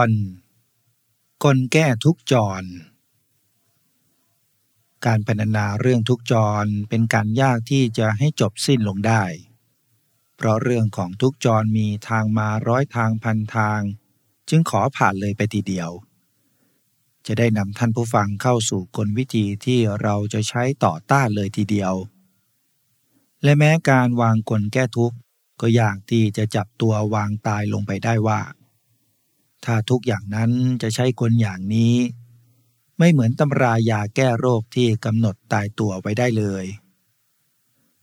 ตอนกลแก้ทุกจร การพรรณนาเรื่องทุกจรเป็นการยากที่จะให้จบสิ้นลงได้ เพราะเรื่องของทุกจรมีทางมาร้อยทางพันทาง จึงขอผ่านเลยไปทีเดียว จะได้นำท่านผู้ฟังเข้าสู่กลวิธีที่เราจะใช้ต่อต้านเลยทีเดียว และแม้การวางกลแก้ทุกข์ก็ยากที่จะจับตัววางตายลงไปได้ว่า ถ้าทุกอย่างนั้นจะใช้กลอย่างนี้ ไม่เหมือนตำรายาแก้โรคที่กำหนดตายตัวไว้ได้เลย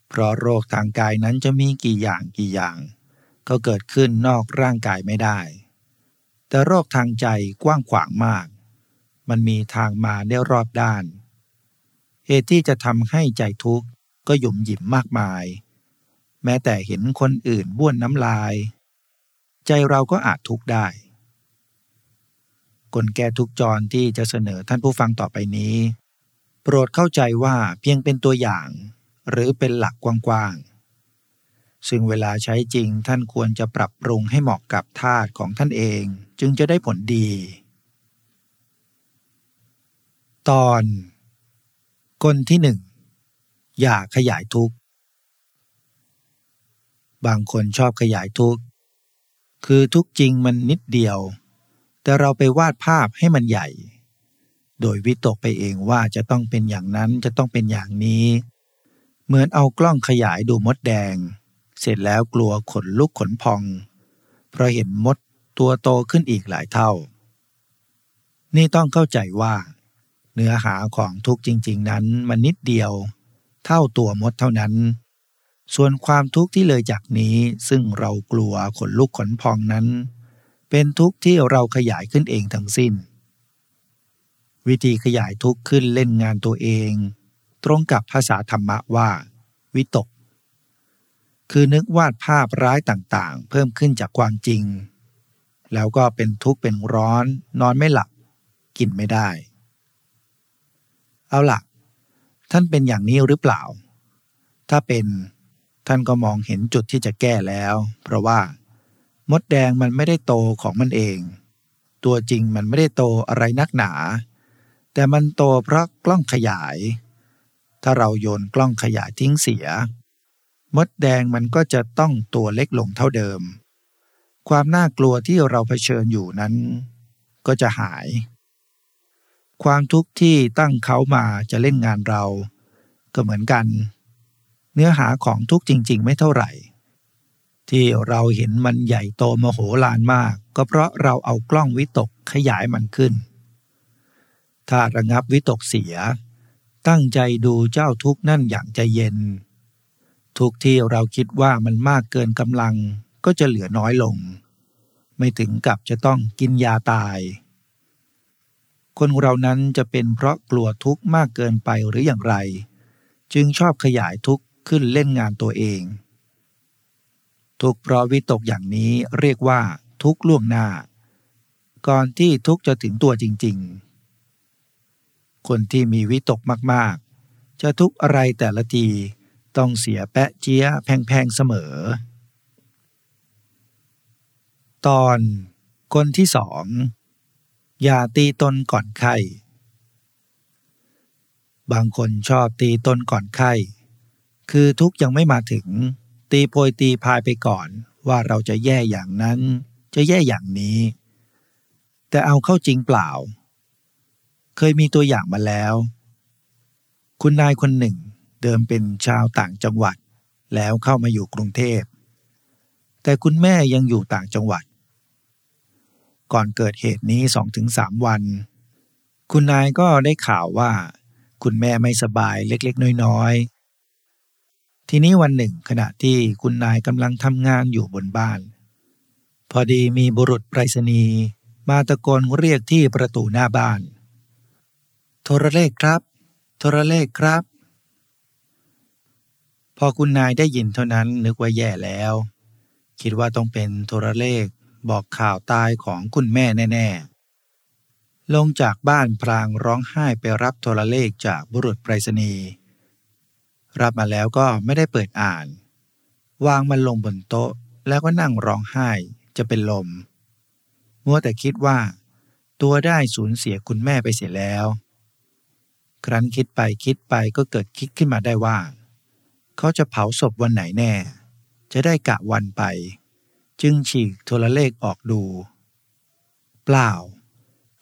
เพราะโรคทางกายนั้นจะมีกี่อย่างกี่อย่าง ก็เกิดขึ้นนอกร่างกายไม่ได้ แต่โรคทางใจกว้างขวางมาก มันมีทางมาได้รอบด้าน เหตุที่จะทำให้ใจทุกข์ก็หยุ่มหยิมมากมาย แม้แต่เห็นคนอื่นบ้วนน้ำลาย ใจเราก็อาจทุกข์ได้ ลแก้ทุกจรที่จะเสนอท่านผู้ฟังต่อไปนี้ โปรดเข้าใจว่าเพียงเป็นตัวอย่าง หรือเป็นหลักกว้างๆ ซึ่งเวลาใช้จริงท่านควรจะปรับปรุงให้เหมาะกับธาตุของท่านเองจึงจะได้ผลดี ตอนกลที่หนึ่งอย่าขยายทุกข์ บางคนชอบขยายทุกข์ คือทุกจริงมันนิดเดียว แต่เราไปวาดภาพให้มันใหญ่ โดยวิตกไปเองว่าจะต้องเป็นอย่างนั้นจะต้องเป็นอย่างนี้ เหมือนเอากล้องขยายดูมดแดง เสร็จแล้วกลัวขนลุกขนพอง เพราะเห็นมดตัวโตขึ้นอีกหลายเท่า นี่ต้องเข้าใจว่า เนื้อหาของทุกจริง ๆ นั้นมันนิดเดียว เท่าตัวมดเท่านั้น ส่วนความทุกข์ที่เลยจากนี้ซึ่งเรากลัวขนลุกขนพองนั้น เป็นทุกข์ที่เราขยายขึ้นเองทั้งสิ้น วิธีขยายทุกข์ขึ้นเล่นงานตัวเอง ตรงกับภาษาธรรมะว่า วิตก คือนึกวาดภาพร้ายต่างๆ เพิ่มขึ้นจากความจริง แล้วก็เป็นทุกข์เป็นร้อน นอนไม่หลับ กินไม่ได้ เอาล่ะ ท่านเป็นอย่างนี้หรือเปล่า ถ้าเป็นท่านก็มองเห็นจุดที่จะแก้แล้ว เพราะว่า มดแดงมันไม่ได้โตของมันเอง ตัวจริงมันไม่ได้โตอะไรนักหนา แต่มันโตเพราะกล้องขยาย ถ้าเราโยนกล้องขยายทิ้งเสีย มดแดงมันก็จะต้องตัวเล็กลงเท่าเดิม ความน่ากลัวที่เราเผชิญอยู่นั้น ก็จะหาย ความทุกข์ที่ตั้งเขามาจะเล่นงานเรา ก็เหมือนกัน เนื้อหาของทุกจริง ๆ ไม่เท่าไหร่ ที่เราเห็นมันใหญ่โตมโหฬารมาก ก็เพราะเราเอากล้องวิตกขยายมันขึ้น ถ้าระงับวิตกเสีย ตั้งใจดูเจ้าทุกนั่นอย่างใจเย็น ทุกที่เราคิดว่ามันมากเกินกำลังก็จะเหลือน้อยลง ไม่ถึงกับจะต้องกินยาตาย คนเรานั้นจะเป็นเพราะกลัวทุกข์มากเกินไปหรืออย่างไร จึงชอบขยายทุกข์ขึ้นเล่นงานตัวเอง ทุกเพราะวิตกอย่างนี้เรียกว่าทุกล่วงหน้า ก่อนที่ทุกจะถึงตัวจริง ๆ คนที่มีวิตกมากๆ จะทุกอะไรแต่ละทีต้องเสียแปะเจี๊ยแพงๆเสมอ ตอนคนที่สองอย่าตีตนก่อนไข้บางคนชอบตีตนก่อนไข้ คือทุกยังไม่มาถึง ตีโพยตีพายไปก่อนว่าเราจะแย่อย่างนั้น จะแย่อย่างนี้ แต่เอาเข้าจริงเปล่า เคยมีตัวอย่างมาแล้ว คุณนายคนหนึ่งเดิมเป็นชาวต่างจังหวัด แล้วเข้ามาอยู่กรุงเทพ แต่คุณแม่ยังอยู่ต่างจังหวัด ก่อนเกิดเหตุนี้สองถึงสามวัน คุณนายก็ได้ข่าวว่า คุณแม่ไม่สบายเล็กๆ น้อย ทีนี้วันหนึ่งขณะที่คุณนายกำลังทำงานอยู่บนบ้าน พอดีมีบุรุษไปรษณีย์มาตะโกนเรียกที่ประตูหน้าบ้าน โทรเลขครับ โทรเลขครับ พอคุณนายได้ยินเท่านั้นนึกว่าแย่แล้ว คิดว่าต้องเป็นโทรเลขบอกข่าวตายของคุณแม่แน่ๆ ลงจากบ้านพรางร้องไห้ไปรับโทรเลขจากบุรุษไปรษณีย์ รับมาแล้วก็ไม่ได้เปิดอ่าน วางมันลงบนโต๊ะ แล้วก็นั่งร้องไห้จะเป็นลมมัวแต่คิดว่า ตัวได้สูญเสียคุณแม่ไปเสียแล้ว ครั้นคิดไปคิดไปก็เกิดคิดขึ้นมาได้ว่า เขาจะเผาศพวันไหนแน่ จะได้กะวันไป จึงฉีกโทรเลขออกดู เปล่า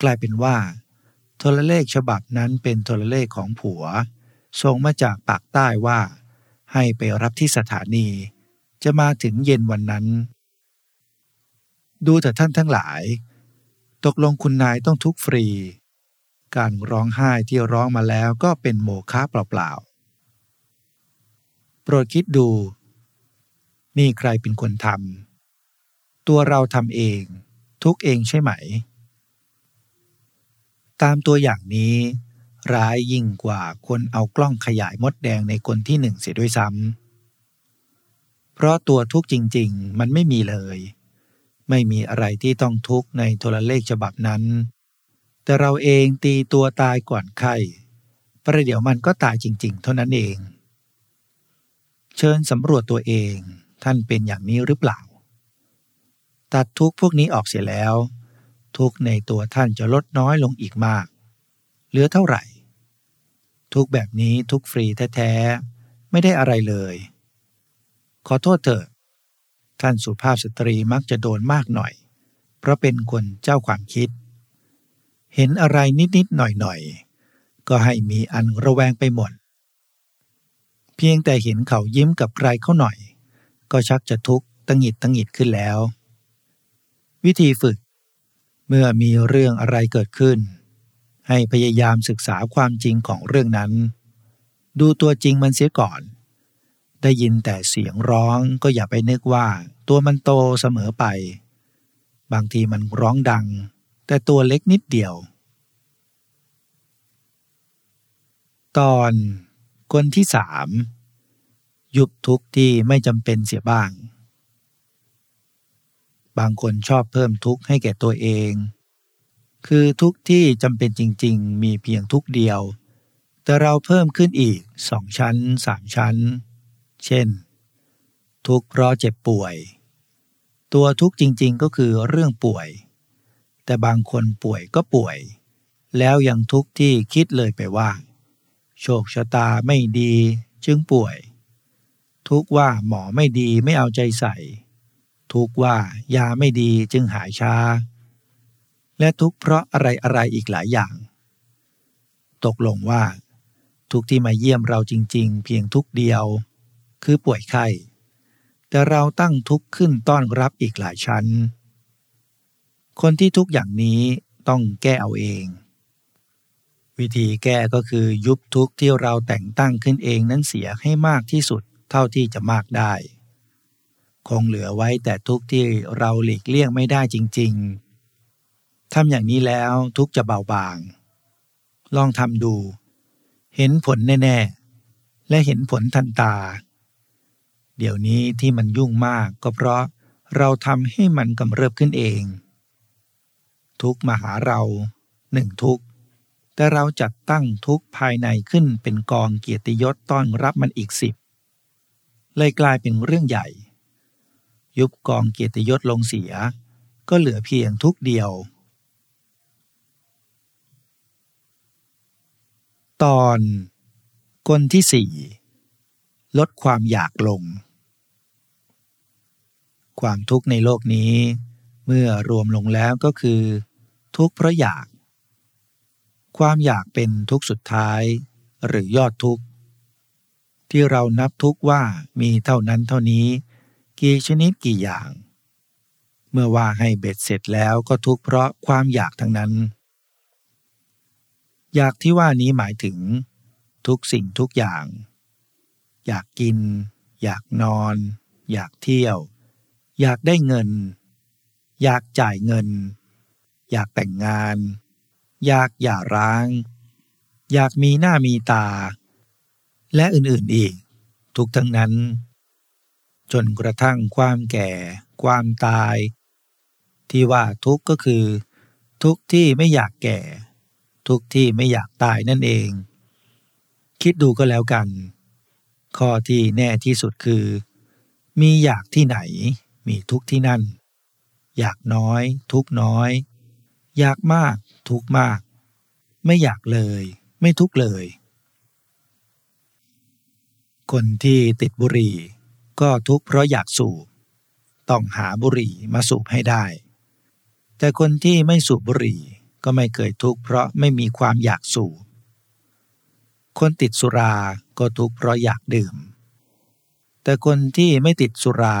กลายเป็นว่า โทรเลขฉบับนั้นเป็นโทรเลขของผัว ส่งมาจากปากใต้ว่า ให้ไปรับที่สถานี จะมาถึงเย็นวันนั้น ดูแต่ท่านทั้งหลาย ตกลงคุณนายต้องทุกฟรี การร้องไห้ที่ร้องมาแล้วก็เป็นโมฆะเปล่าๆ โปรดคิดดู นี่ใครเป็นคนทำตัวเราทำเอง ทุกเองใช่ไหม ตามตัวอย่างนี้ ร้ายยิ่งกว่าคนเอากล้องขยายมดแดงในคนที่หนึ่งเสียด้วยซ้ำ เพราะตัวทุกจริง ๆ มันไม่มีเลย ไม่มีอะไรที่ต้องทุกในโทรเลขฉบับนั้น แต่เราเองตีตัวตายก่อนไข้ประเดี๋ยวมันก็ตายจริง ๆ เท่านั้นเอง เชิญสำรวจตัวเองท่านเป็นอย่างนี้หรือเปล่า ตัดทุกพวกนี้ออกเสียแล้ว ทุกในตัวท่านจะลดน้อยลงอีกมาก เหลือเท่าไหร่ ทุกแบบนี้ทุกฟรีแท้ๆ ไม่ได้อะไรเลย ขอโทษเถอะ ท่านสุภาพสตรีมักจะโดนมากหน่อย เพราะเป็นคนเจ้าความคิด เห็นอะไรนิดๆหน่อยๆ ก็ให้มีอันระแวงไปหมด เพียงแต่เห็นเขายิ้มกับใครเขาหน่อย ก็ชักจะทุกข์ตังหิดตังหิดขึ้นแล้ว วิธีฝึก เมื่อมีเรื่องอะไรเกิดขึ้น ให้พยายามศึกษาความจริงของเรื่องนั้น ดูตัวจริงมันเสียก่อน ได้ยินแต่เสียงร้องก็อย่าไปนึกว่าตัวมันโตเสมอไป บางทีมันร้องดัง แต่ตัวเล็กนิดเดียว ตอนคนที่สามยุบทุกที่ไม่จำเป็นเสียบ้าง บางคนชอบเพิ่มทุกข์ให้แก่ตัวเอง คือทุกที่จำเป็นจริง ๆ มีเพียงทุกเดียว แต่เราเพิ่มขึ้นอีกสองชั้นสามชั้น เช่น ทุกเพราะเจ็บป่วย ตัวทุกจริง ๆ ก็คือเรื่องป่วย แต่บางคนป่วยก็ป่วย แล้วยังทุกที่คิดเลยไปว่า โชคชะตาไม่ดีจึงป่วย ทุกว่าหมอไม่ดีไม่เอาใจใส่ ทุกว่ายาไม่ดีจึงหายช้า และทุกเพราะอะไรอะไรอีกหลายอย่าง ตกลงว่า ทุกที่มาเยี่ยมเราจริง ๆ เพียงทุกเดียว คือป่วยไข้แต่เราตั้งทุกขึ้นต้อนรับอีกหลายชั้น คนที่ทุกอย่างนี้ต้องแก้เอาเอง วิธีแก้ก็คือยุบทุกที่เราแต่งตั้งขึ้นเองนั้นเสียให้มากที่สุดเท่าที่จะมากได้ คงเหลือไว้แต่ทุกที่เราหลีกเลี่ยงไม่ได้จริง ๆ ทำอย่างนี้แล้วทุกจะเบาบาง ลองทำดู เห็นผลแน่ๆ และเห็นผลทันตา เดี๋ยวนี้ที่มันยุ่งมากก็เพราะเราทำให้มันกำเริบขึ้นเอง ทุกมาหาเราหนึ่งทุก แต่เราจัดตั้งทุกภายในขึ้นเป็นกองเกียรติยศต้อนรับมันอีกสิบเลยกลายเป็นเรื่องใหญ่ ยุบกองเกียรติยศลงเสีย ก็เหลือเพียงทุกเดียว ตอนกลที่สี่ลดความอยากลง ความทุกข์ในโลกนี้ เมื่อรวมลงแล้วก็คือ ทุกข์เพราะอยาก ความอยากเป็นทุกข์สุดท้าย หรือยอดทุกข์ ที่เรานับทุกว่ามีเท่านั้นเท่านี้ กี่ชนิดกี่อย่าง เมื่อว่าให้เบ็ดเสร็จแล้วก็ทุกข์เพราะความอยากทั้งนั้น อยากที่ว่านี้หมายถึงทุกสิ่งทุกอย่าง อยากกิน อยากนอน อยากเที่ยว อยากได้เงิน อยากจ่ายเงิน อยากแต่งงาน อยากหย่าร้าง อยากมีหน้ามีตา และอื่นๆอีก ทุกทั้งนั้น จนกระทั่งความแก่ ความตาย ที่ว่าทุกก็คือ ทุกที่ไม่อยากแก่ ทุกที่ไม่อยากตายนั่นเอง คิดดูก็แล้วกัน ข้อที่แน่ที่สุดคือ มีอยากที่ไหน มีทุกที่นั่น อยากน้อย ทุกน้อย อยากมาก ทุกมาก ไม่อยากเลย ไม่ทุกเลย คนที่ติดบุหรี่ ก็ทุกเพราะอยากสูบ ต้องหาบุหรี่มาสูบให้ได้ แต่คนที่ไม่สูบบุหรี่ ก็ไม่เคยทุกข์เพราะไม่มีความอยากสูบ คนติดสุราก็ทุกข์เพราะอยากดื่ม แต่คนที่ไม่ติดสุรา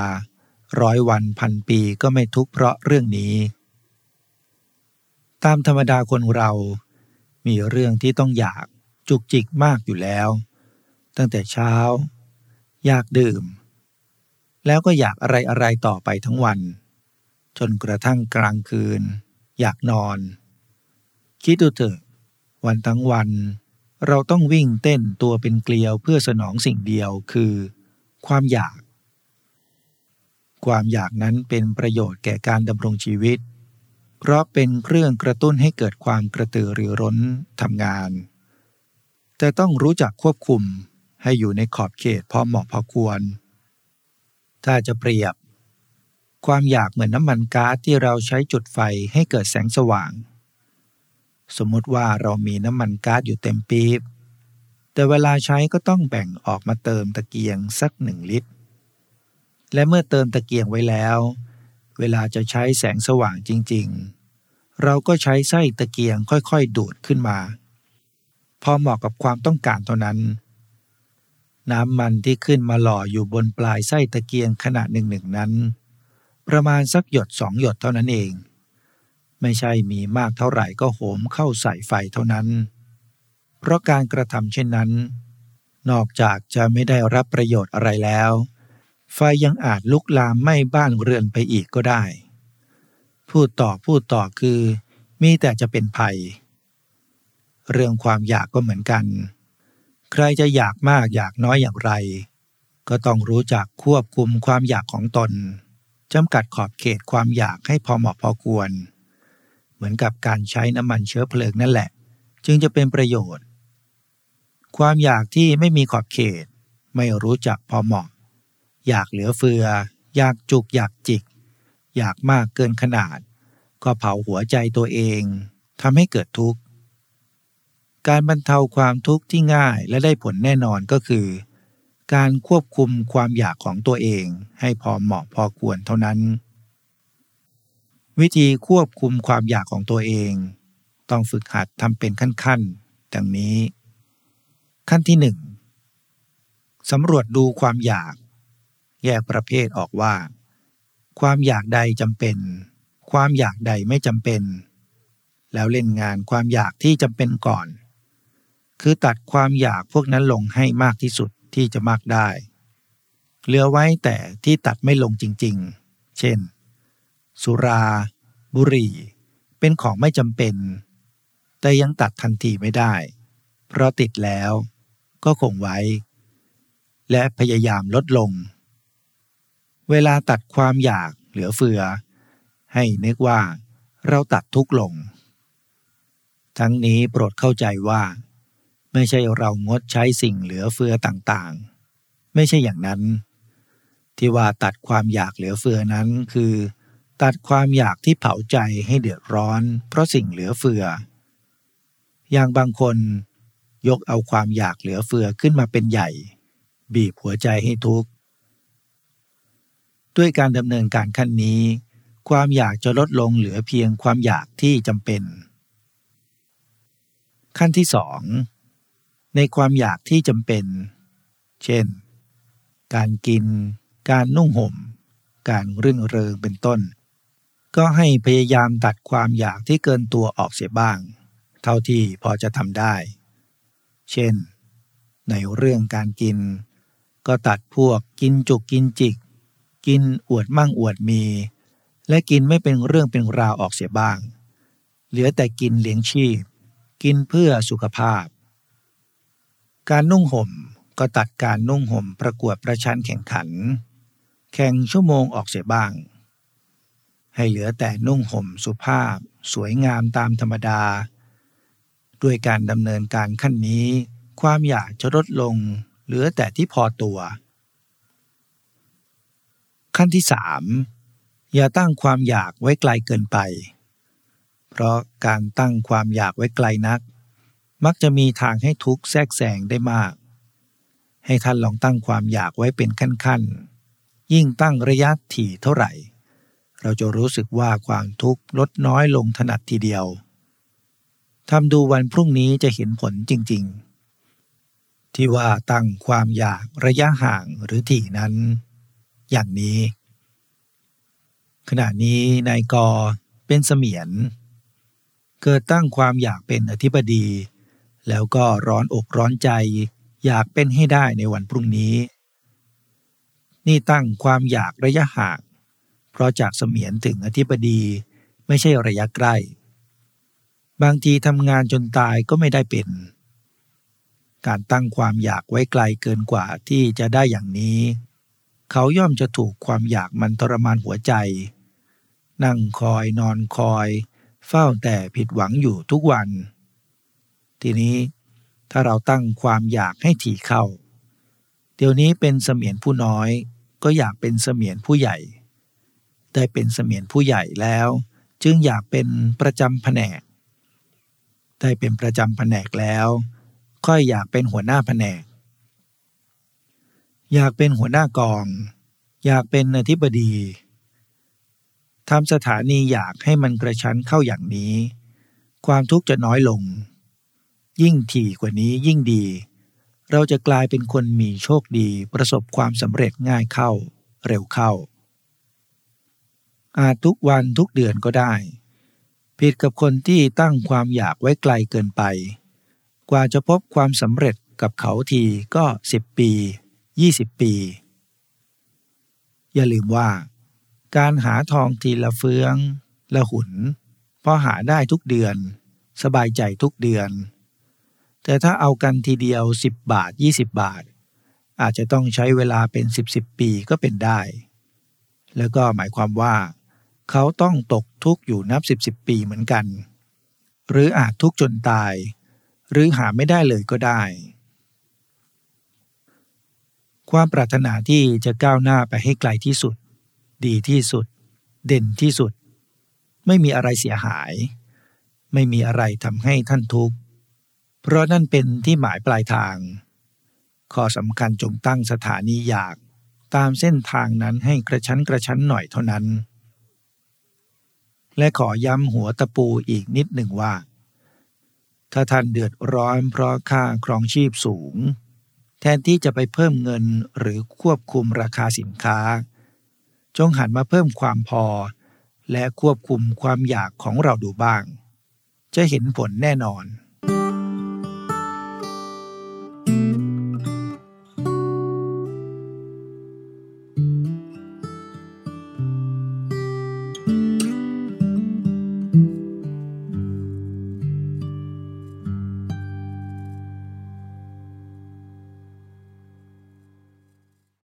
ร้อยวันพันปีก็ไม่ทุกข์เพราะเรื่องนี้ ตามธรรมดาคนเรา มีเรื่องที่ต้องอยากจุกจิกมากอยู่แล้ว ตั้งแต่เช้า อยากดื่ม แล้วก็อยากอะไรอะไรต่อไปทั้งวัน จนกระทั่งกลางคืน อยากนอน คิดดูเถอะวันทั้งวัน เราต้องวิ่งเต้นตัวเป็นเกลียวเพื่อสนองสิ่งเดียวคือ ความอยาก ความอยากนั้นเป็นประโยชน์แก่การดำรงชีวิต เพราะเป็นเครื่องกระตุ้นให้เกิดความกระตือรือร้นทำงาน แต่ต้องรู้จักควบคุมให้อยู่ในขอบเขตพอเหมาะพอควร ถ้าจะเปรียบ ความอยากเหมือนน้ำมันก๊าซที่เราใช้จุดไฟให้เกิดแสงสว่าง สมมติว่าเรามีน้ำมันก๊าซอยู่เต็มปี๊บแต่เวลาใช้ก็ต้องแบ่งออกมาเติมตะเกียงสักหนึ่งลิตร และเมื่อเติมตะเกียงไว้แล้ว เวลาจะใช้แสงสว่างจริง ๆ เราก็ใช้ไส้ตะเกียงค่อยๆ ดูดขึ้นมา พอเหมาะกับความต้องการเท่านั้น น้ำมันที่ขึ้นมาหล่ออยู่บนปลายไส้ตะเกียงขนาดหนึ่งๆนั้น ประมาณสักหยดสองหยดเท่านั้นเอง ไม่ใช่มีมากเท่าไหร่ก็โหมเข้าใส่ไฟเท่านั้น เพราะการกระทำเช่นนั้น นอกจากจะไม่ได้รับประโยชน์อะไรแล้ว ไฟยังอาจลุกลามไหม้บ้านเรือนไปอีกก็ได้ พูดต่อพูดต่อคือมีแต่จะเป็นภัย เรื่องความอยากก็เหมือนกัน ใครจะอยากมากอยากน้อยอย่างไร ก็ต้องรู้จักควบคุมความอยากของตนจำกัดขอบเขตความอยากให้พอเหมาะพอควร เหมือนกับการใช้น้ำมันเชื้อเพลิงนั่นแหละ จึงจะเป็นประโยชน์ ความอยากที่ไม่มีขอบเขต ไม่รู้จักพอเหมาะ อยากเหลือเฟือ อยากจุกอยากจิก อยากมากเกินขนาด ก็เผาหัวใจตัวเองทำให้เกิดทุกข์ การบรรเทาความทุกข์ที่ง่ายและได้ผลแน่นอนก็คือ การควบคุมความอยากของตัวเองให้พอเหมาะพอควรเท่านั้น วิธีควบคุมความอยากของตัวเอง ต้องฝึกหัดทำเป็นขั้นๆดังนี้ ขั้นที่หนึ่งสำรวจดูความอยาก แยกประเภทออกว่า ความอยากใดจำเป็น ความอยากใดไม่จำเป็น แล้วเล่นงานความอยากที่จำเป็นก่อน คือตัดความอยากพวกนั้นลงให้มากที่สุดที่จะมากได้ เหลือไว้แต่ที่ตัดไม่ลงจริง ๆ เช่น สุรา บุหรี่ เป็นของไม่จำเป็น แต่ยังตัดทันทีไม่ได้ เพราะติดแล้วก็คงไว้ และพยายามลดลง เวลาตัดความอยากเหลือเฟือ ให้นึกว่าเราตัดทุกลง ทั้งนี้โปรดเข้าใจว่า ไม่ใช่เรางดใช้สิ่งเหลือเฟือต่างๆ ไม่ใช่อย่างนั้น ที่ว่าตัดความอยากเหลือเฟือนั้นคือ ตัดความอยากที่เผาใจให้เดือดร้อน เพราะสิ่งเหลือเฟือ อย่างบางคนยกเอาความอยากเหลือเฟือขึ้นมาเป็นใหญ่ บีบหัวใจให้ทุกข์ ด้วยการดำเนินการขั้นนี้ ความอยากจะลดลงเหลือเพียงความอยากที่จำเป็น ขั้นที่สองในความอยากที่จำเป็น เช่น การกิน การนุ่งห่ม การรื่นเริงเป็นต้น ก็ให้พยายามตัดความอยากที่เกินตัวออกเสียบ้าง เท่าที่พอจะทำได้ เช่น ในเรื่องการกิน ก็ตัดพวกกินจุกกินจิก กินอวดมั่งอวดมี และกินไม่เป็นเรื่องเป็นราวออกเสียบ้าง เหลือแต่กินเลี้ยงชีพ กินเพื่อสุขภาพ การนุ่งห่มก็ตัดการนุ่งห่มประกวดประชันแข่งขัน แข่งชั่วโมงออกเสียบ้าง ให้เหลือแต่นุ่งห่มสุภาพ สวยงามตามธรรมดา ด้วยการดำเนินการขั้นนี้ ความอยากจะลดลง เหลือแต่ที่พอตัว ขั้นที่สามอย่าตั้งความอยากไว้ไกลเกินไป เพราะการตั้งความอยากไว้ไกลนัก มักจะมีทางให้ทุกข์แทรกแซงได้มาก ให้ท่านลองตั้งความอยากไว้เป็นขั้นๆ ยิ่งตั้งระยะถี่เท่าไหร่ เราจะรู้สึกว่าความทุกข์ลดน้อยลงถนัดทีเดียวทำดูวันพรุ่งนี้จะเห็นผลจริง ๆ ที่ว่าตั้งความอยากระยะห่างหรือถี่นั้น อย่างนี้ ขณะนี้นายกอเป็นเสมียน เกิดตั้งความอยากเป็นอธิบดี แล้วก็ร้อนอกร้อนใจ อยากเป็นให้ได้ในวันพรุ่งนี้ นี่ตั้งความอยากระยะห่าง เพราะจากเสมียนถึงอธิบดีไม่ใช่ระยะใกล้ บางทีทำงานจนตายก็ไม่ได้เป็น การตั้งความอยากไว้ไกลเกินกว่าที่จะได้อย่างนี้ เขาย่อมจะถูกความอยากมันทรมานหัวใจ นั่งคอยนอนคอย เฝ้าแต่ผิดหวังอยู่ทุกวัน ทีนี้ถ้าเราตั้งความอยากให้ถี่เข้า เดี๋ยวนี้เป็นเสมียนผู้น้อยก็อยากเป็นเสมียนผู้ใหญ่ ได้เป็นเสมียนผู้ใหญ่แล้ว จึงอยากเป็นประจำแผนก ได้เป็นประจำแผนกแล้ว ค่อยอยากเป็นหัวหน้าแผนก อยากเป็นหัวหน้ากอง อยากเป็นอธิบดีทำสถานีอยากให้มันกระชั้นเข้าอย่างนี้ ความทุกข์จะน้อยลง ยิ่งถี่กว่านี้ยิ่งดี เราจะกลายเป็นคนมีโชคดีประสบความสำเร็จง่ายเข้า เร็วเข้า อาจทุกวันทุกเดือนก็ได้ ผิดกับคนที่ตั้งความอยากไว้ไกลเกินไป กว่าจะพบความสำเร็จกับเขาทีก็สิบปี 20 ปี อย่าลืมว่า การหาทองทีละเฟือง ละหุนพอหาได้ทุกเดือน สบายใจทุกเดือน แต่ถ้าเอากันทีเดียว 10 บาท 20 บาท อาจจะต้องใช้เวลาเป็น 10 10ปีก็เป็นได้ แล้วก็หมายความว่า เขาต้องตกทุกข์อยู่นับสิบสิบปีเหมือนกัน หรืออาจทุกข์จนตาย หรือหาไม่ได้เลยก็ได้ ความปรารถนาที่จะก้าวหน้าไปให้ไกลที่สุด ดีที่สุด เด่นที่สุด ไม่มีอะไรเสียหาย ไม่มีอะไรทำให้ท่านทุกข์ เพราะนั่นเป็นที่หมายปลายทาง ข้อสำคัญจงตั้งสถานีอยากตามเส้นทางนั้นให้กระชั้นกระชั้นหน่อยเท่านั้น และขอย้ำหัวตะปูอีกนิดหนึ่งว่า ถ้าท่านเดือดร้อนเพราะค่าครองชีพสูง แทนที่จะไปเพิ่มเงินหรือควบคุมราคาสินค้า จงหันมาเพิ่มความพอ และควบคุมความอยากของเราดูบ้าง จะเห็นผลแน่นอน